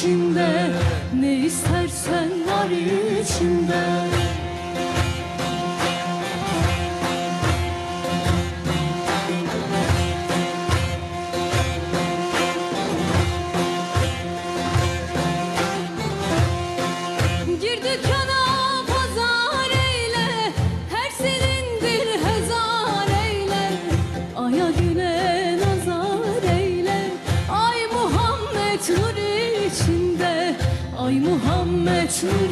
içimde Ne istersen var içimde Ay Muhammed nur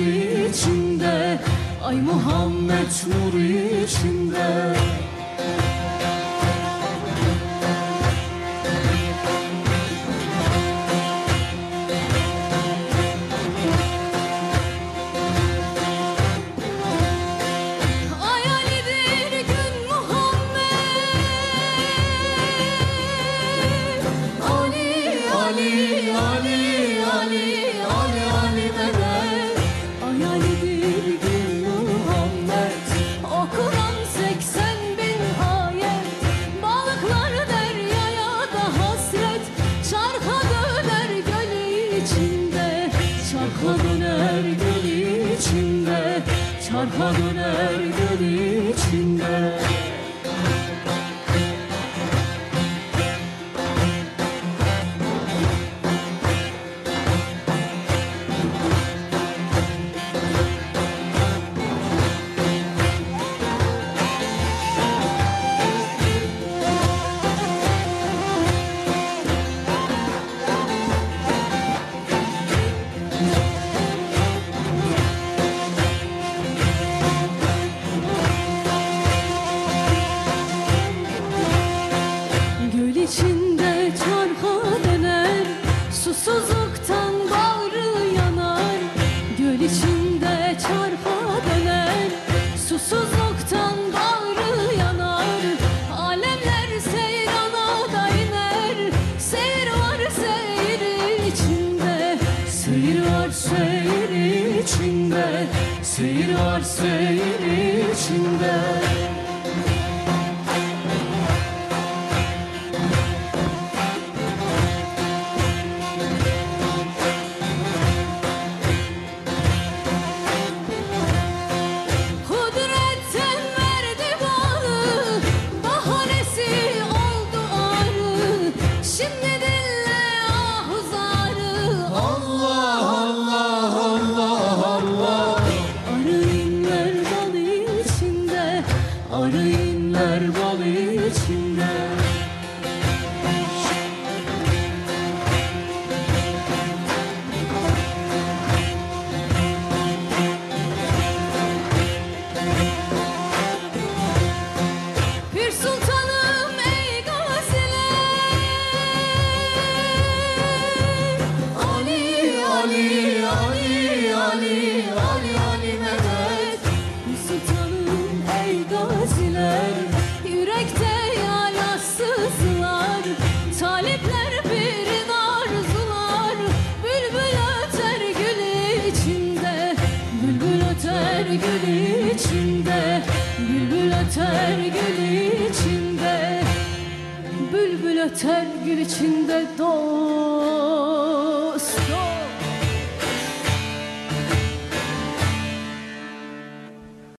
içinde Ay Muhammed nur içinde. Çarka döner var senin içinde. Yeter gül içinde doğ